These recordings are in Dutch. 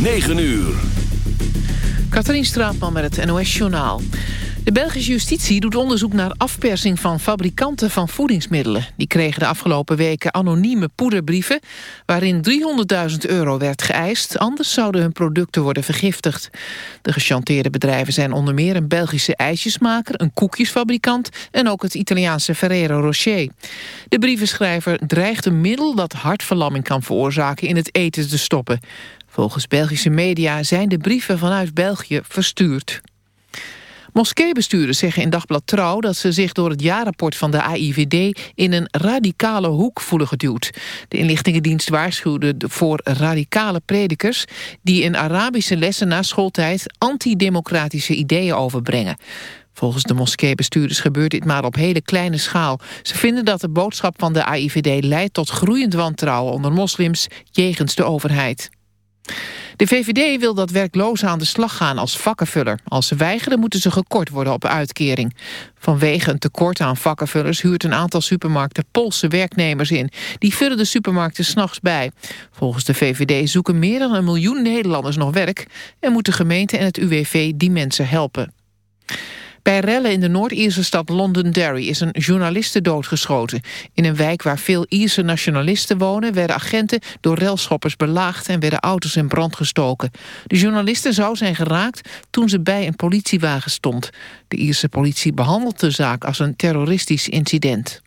9 uur. Katrien Straatman met het NOS-journaal. De Belgische justitie doet onderzoek naar afpersing van fabrikanten van voedingsmiddelen. Die kregen de afgelopen weken anonieme poederbrieven... waarin 300.000 euro werd geëist, anders zouden hun producten worden vergiftigd. De gechanteerde bedrijven zijn onder meer een Belgische ijsjesmaker... een koekjesfabrikant en ook het Italiaanse Ferrero Rocher. De brievenschrijver dreigt een middel dat hartverlamming kan veroorzaken... in het eten te stoppen. Volgens Belgische media zijn de brieven vanuit België verstuurd. Moskeebestuurders zeggen in Dagblad Trouw dat ze zich door het jaarrapport van de AIVD in een radicale hoek voelen geduwd. De inlichtingendienst waarschuwde voor radicale predikers die in Arabische lessen na schooltijd antidemocratische ideeën overbrengen. Volgens de moskeebestuurders gebeurt dit maar op hele kleine schaal. Ze vinden dat de boodschap van de AIVD leidt tot groeiend wantrouwen onder moslims jegens de overheid. De VVD wil dat werklozen aan de slag gaan als vakkenvuller. Als ze weigeren moeten ze gekort worden op uitkering. Vanwege een tekort aan vakkenvullers huurt een aantal supermarkten Poolse werknemers in. Die vullen de supermarkten s'nachts bij. Volgens de VVD zoeken meer dan een miljoen Nederlanders nog werk... en moeten gemeenten en het UWV die mensen helpen. Bij rellen in de Noord-Ierse stad Londonderry is een journaliste doodgeschoten. In een wijk waar veel Ierse nationalisten wonen... werden agenten door relschoppers belaagd en werden auto's in brand gestoken. De journaliste zou zijn geraakt toen ze bij een politiewagen stond. De Ierse politie behandelt de zaak als een terroristisch incident.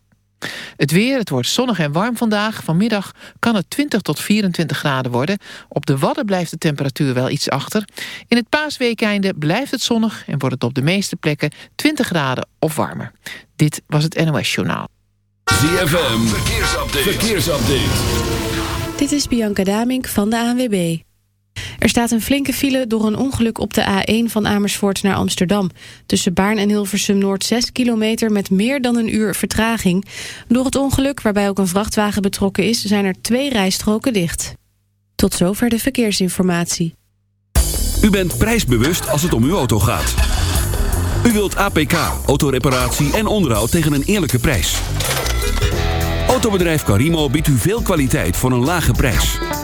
Het weer, het wordt zonnig en warm vandaag. Vanmiddag kan het 20 tot 24 graden worden. Op de Wadden blijft de temperatuur wel iets achter. In het paasweekeinde blijft het zonnig... en wordt het op de meeste plekken 20 graden of warmer. Dit was het NOS Journaal. ZFM, verkeersupdate. verkeersupdate. Dit is Bianca Damink van de ANWB. Er staat een flinke file door een ongeluk op de A1 van Amersfoort naar Amsterdam. Tussen Baarn en Hilversum Noord 6 kilometer met meer dan een uur vertraging. Door het ongeluk, waarbij ook een vrachtwagen betrokken is, zijn er twee rijstroken dicht. Tot zover de verkeersinformatie. U bent prijsbewust als het om uw auto gaat. U wilt APK, autoreparatie en onderhoud tegen een eerlijke prijs. Autobedrijf Carimo biedt u veel kwaliteit voor een lage prijs.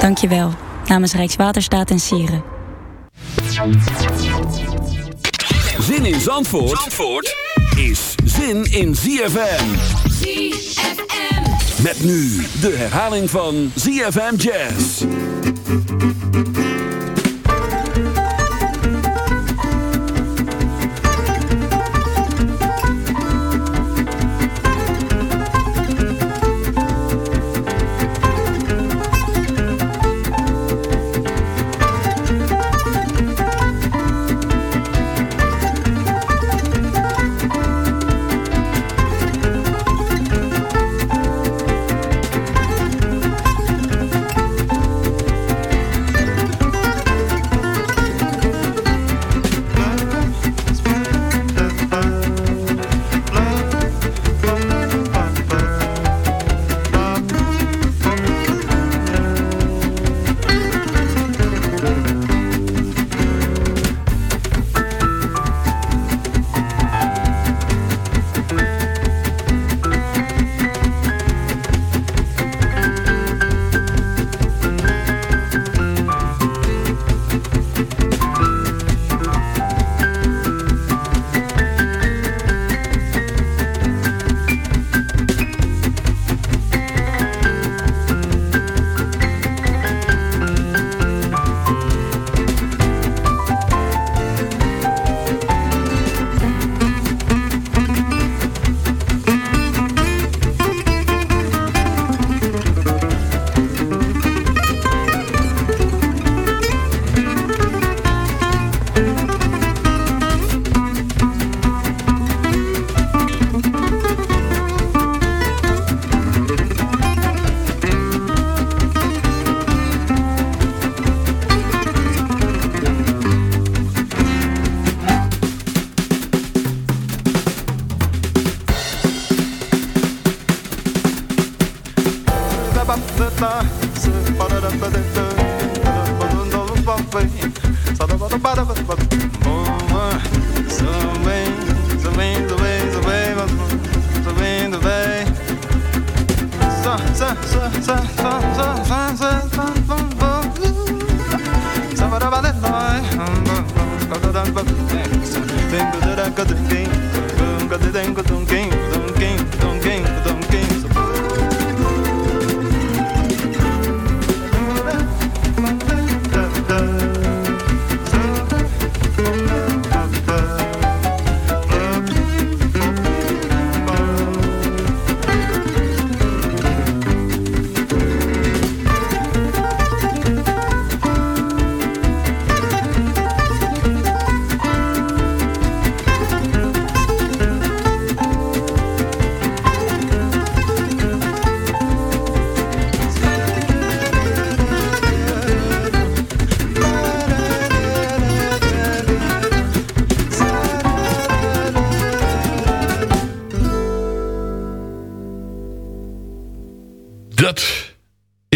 Dank je wel. Namens Rijkswaterstaat en Sieren. Zin in Zandvoort, Zandvoort is zin in ZFM. ZFM. Met nu de herhaling van ZFM Jazz.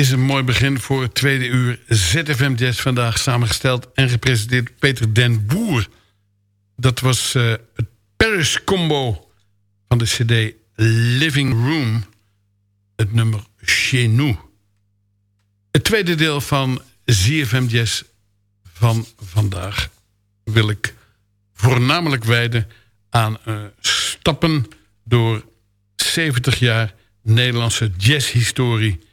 Mooi begin voor het tweede uur ZFM Jazz. Vandaag samengesteld en gepresenteerd Peter den Boer. Dat was uh, het Paris Combo van de cd Living Room. Het nummer Chez Nous. Het tweede deel van ZFM Jazz van vandaag... wil ik voornamelijk wijden aan uh, stappen door 70 jaar Nederlandse jazzhistorie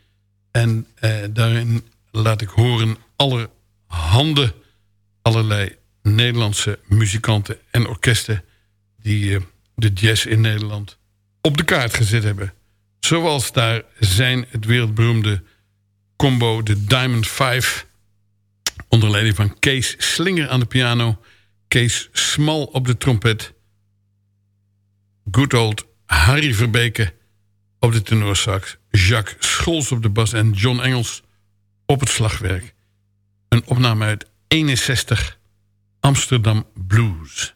en eh, daarin laat ik horen allerhande, allerlei Nederlandse muzikanten en orkesten... die eh, de jazz in Nederland op de kaart gezet hebben. Zoals daar zijn het wereldberoemde combo de Diamond Five... onder leiding van Kees Slinger aan de piano... Kees Smal op de trompet... good old Harry Verbeke op de tenorsax... Jacques Scholz op de bas en John Engels op het slagwerk. Een opname uit 61 Amsterdam Blues.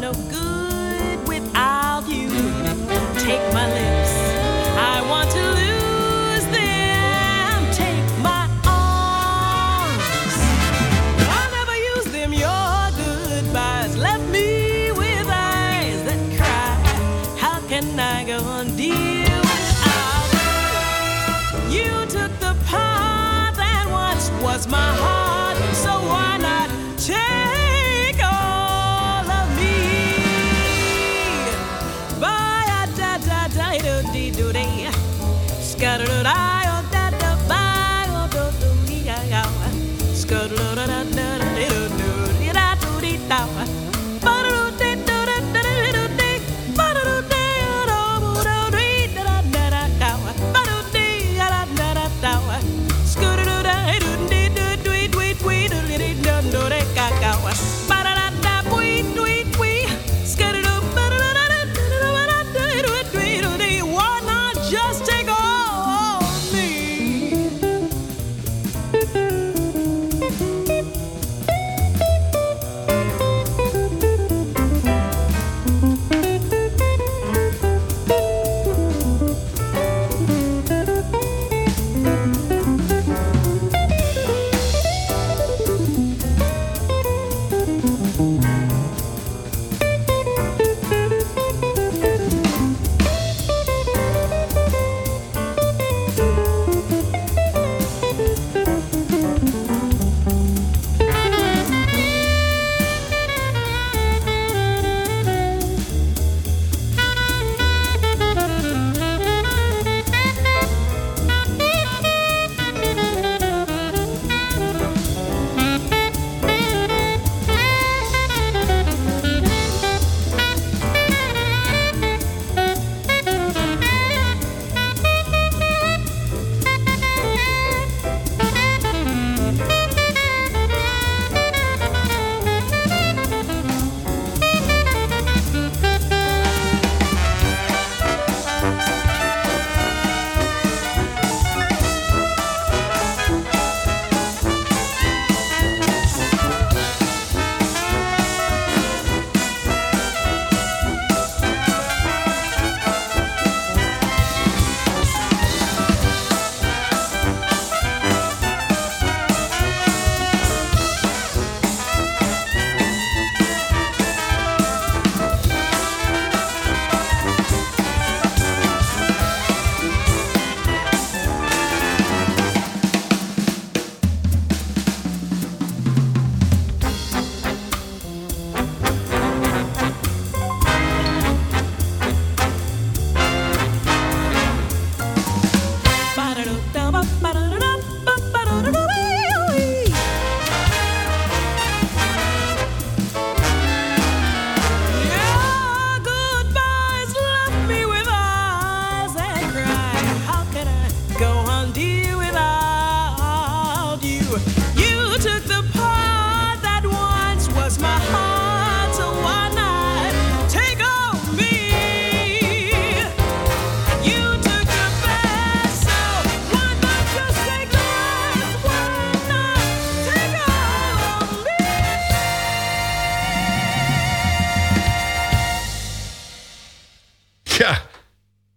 no good without you. Take my lips.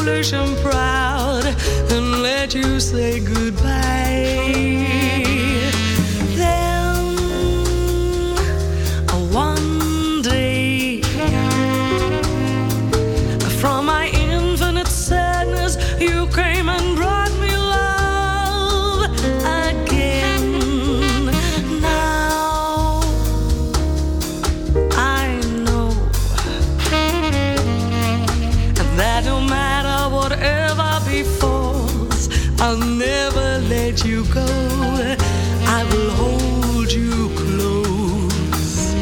Foolish and proud and let you say goodbye. I'll never let you go. I will hold you close,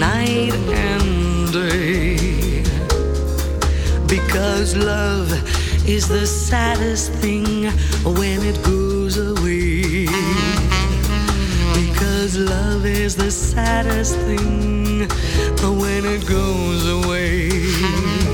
night and day. Because love is the saddest thing when it goes away. Because love is the saddest thing when it goes away.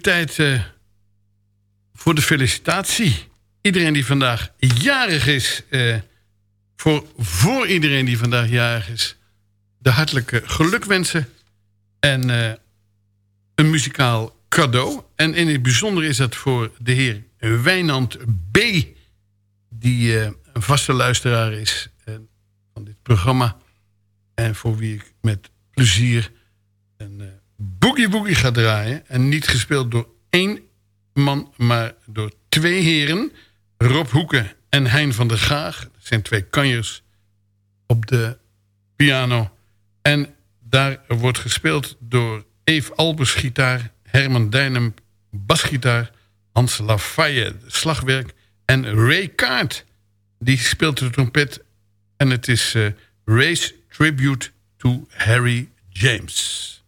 Tijd uh, voor de felicitatie. Iedereen die vandaag jarig is... Uh, voor, voor iedereen die vandaag jarig is... de hartelijke gelukwensen... en uh, een muzikaal cadeau. En in het bijzonder is dat voor de heer Wijnand B... die een vaste luisteraar is van dit programma... en voor wie ik met plezier... een Boogie Boogie ga draaien. En niet gespeeld door één man, maar door twee heren. Rob Hoeken en Hein van der Gaag. Dat zijn twee kanjers op de piano. En daar wordt gespeeld door Eve Albers gitaar... Herman Dijnem basgitaar... Hans Lafaye slagwerk... en Ray Kaart, die speelt de trompet. En het is uh, Ray's Tribute to Harry James.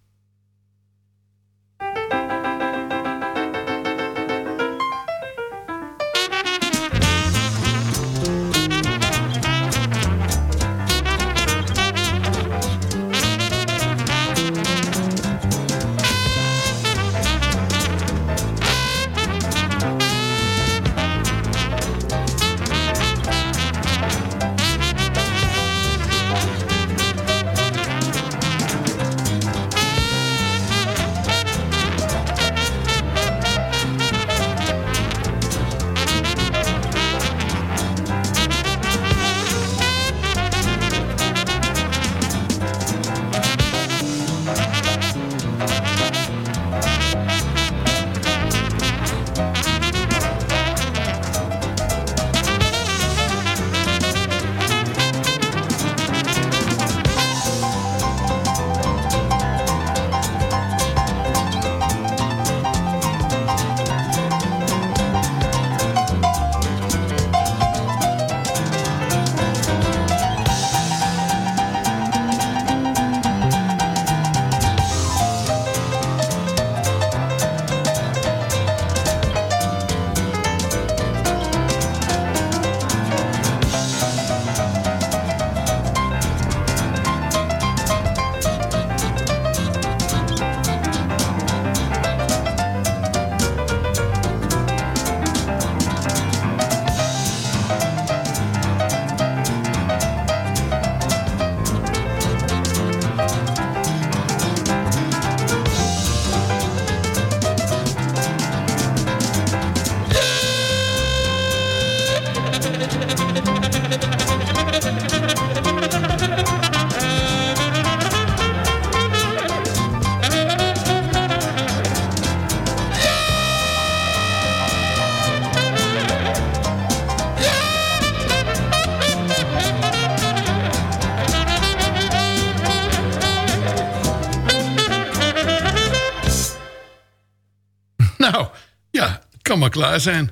Klaar zijn.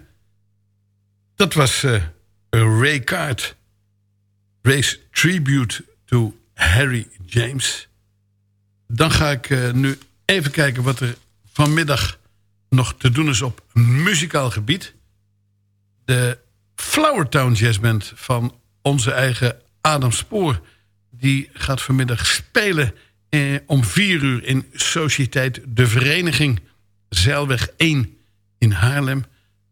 Dat was uh, Ray Card. Ray's Tribute to Harry James. Dan ga ik uh, nu even kijken wat er vanmiddag nog te doen is op muzikaal gebied. De Flowertown Jazz Band van onze eigen Adam Spoor... die gaat vanmiddag spelen eh, om vier uur in Sociëteit De Vereniging... Zeilweg 1 in Haarlem.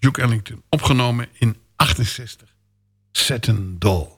Duke Ellington. Opgenomen in 68. Satin Doll.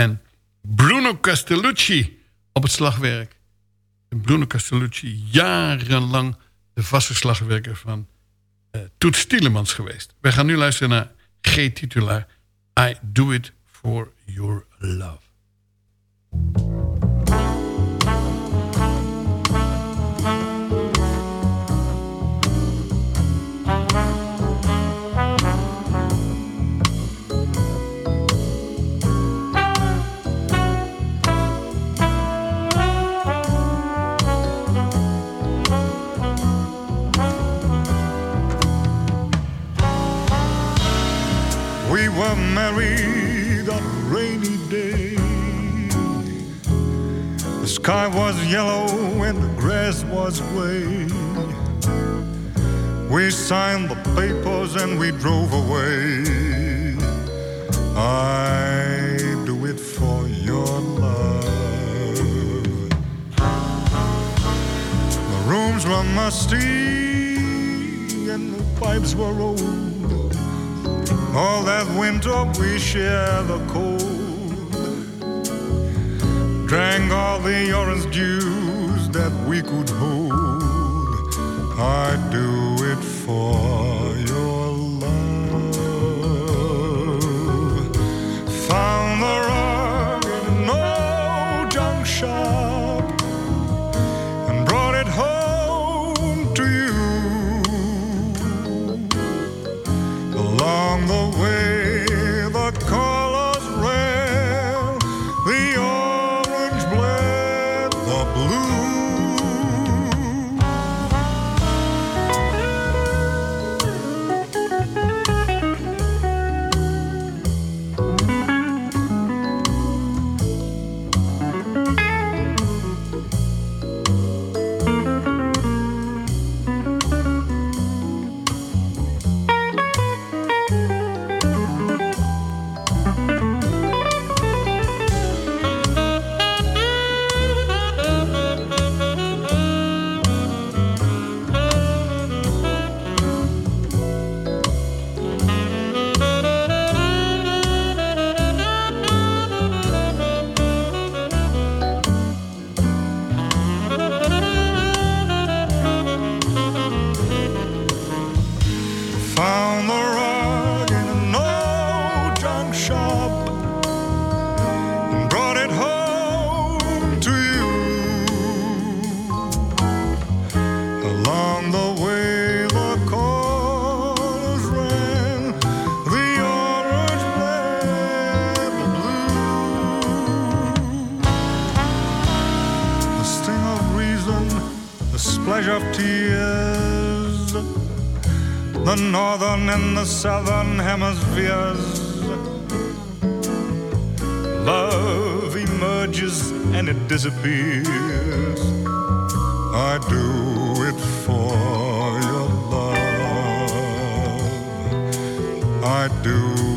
En Bruno Castellucci op het slagwerk. Bruno Castellucci jarenlang de vaste slagwerker van uh, Toet Stielemans geweest. Wij gaan nu luisteren naar G-titulaar I Do It For Your Love. On a rainy day. The sky was yellow and the grass was gray. We signed the papers and we drove away. I do it for your love. The rooms were musty and the pipes were old. All that winter we shared the cold. Drank all the orange juice that we could hold. I do it for your love. Found the rug in an old the northern and the southern hemispheres. Love emerges and it disappears. I do it for your love. I do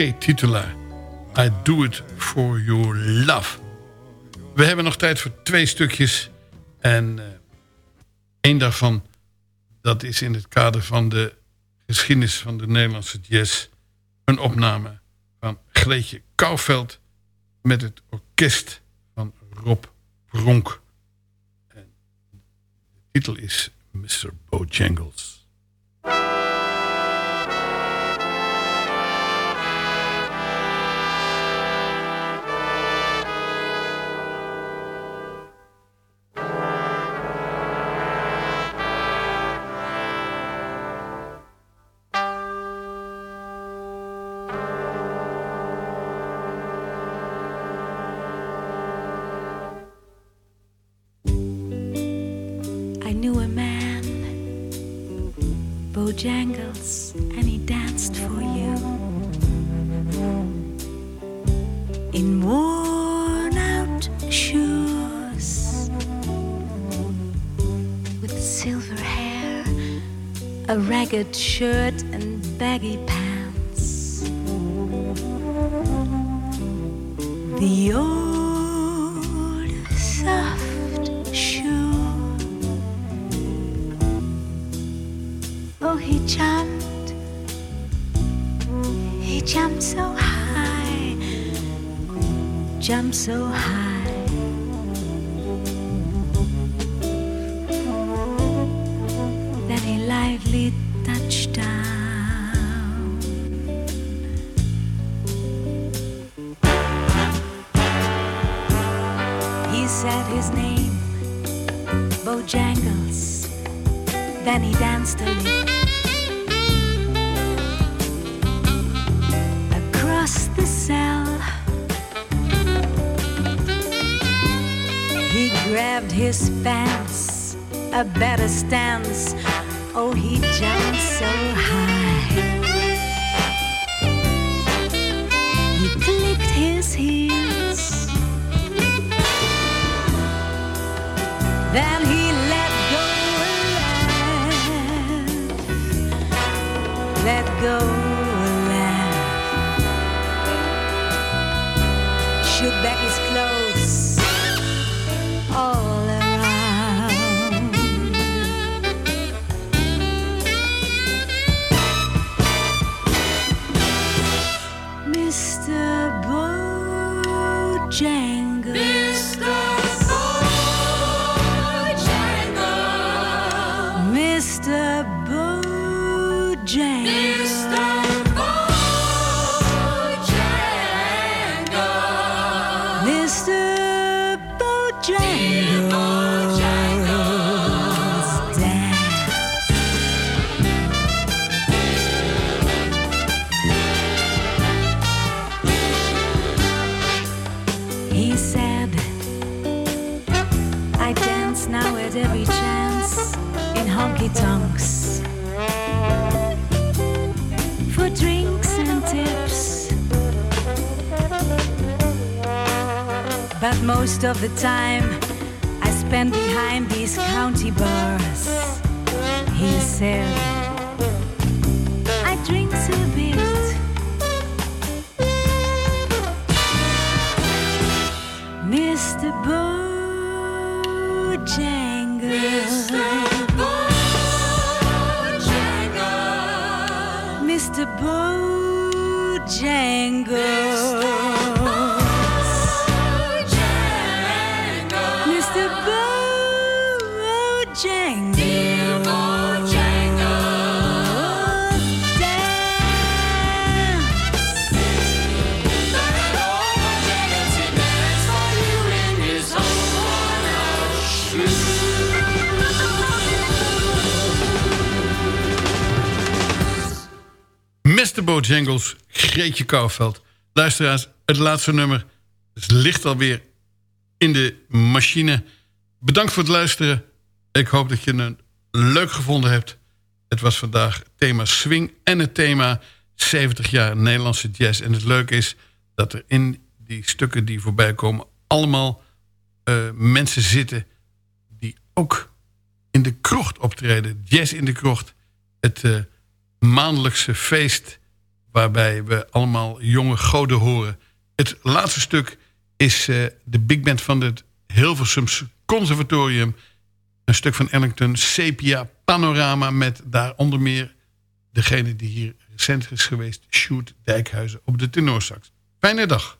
Ja, G-titulaar. I do it for your love. We hebben nog tijd voor twee stukjes. En eh één daarvan, dat is in het kader van de geschiedenis van de Nederlandse jazz... een opname van Greetje Kouwveld... met het orkest van Rob Bronk. En de titel is Mr. Bojangles. Shirt, and baggy pants. He grabbed his pants, a better stance. Oh, he jumped so high. He clicked his heels. Then he let go let go most of the time I spend behind these county bars. He said, I drink a bit. Mr. Bojangles. Mr. Bojangles. Mr. Bojangles. Mr. Bojangles, Greetje Kouwveld. Luisteraars, het laatste nummer ligt alweer in de machine. Bedankt voor het luisteren. Ik hoop dat je het leuk gevonden hebt. Het was vandaag thema swing en het thema 70 jaar Nederlandse jazz. En het leuke is dat er in die stukken die voorbij komen... allemaal eh, mensen zitten die ook in de krocht optreden. Jazz in de krocht. Het eh, maandelijkse feest waarbij we allemaal jonge goden horen. Het laatste stuk is eh, de big band van het Hilversums Conservatorium. Een stuk van Ellington, Sepia Panorama... met daaronder meer degene die hier recent is geweest... Sjoerd Dijkhuizen op de tenorsax. Fijne dag.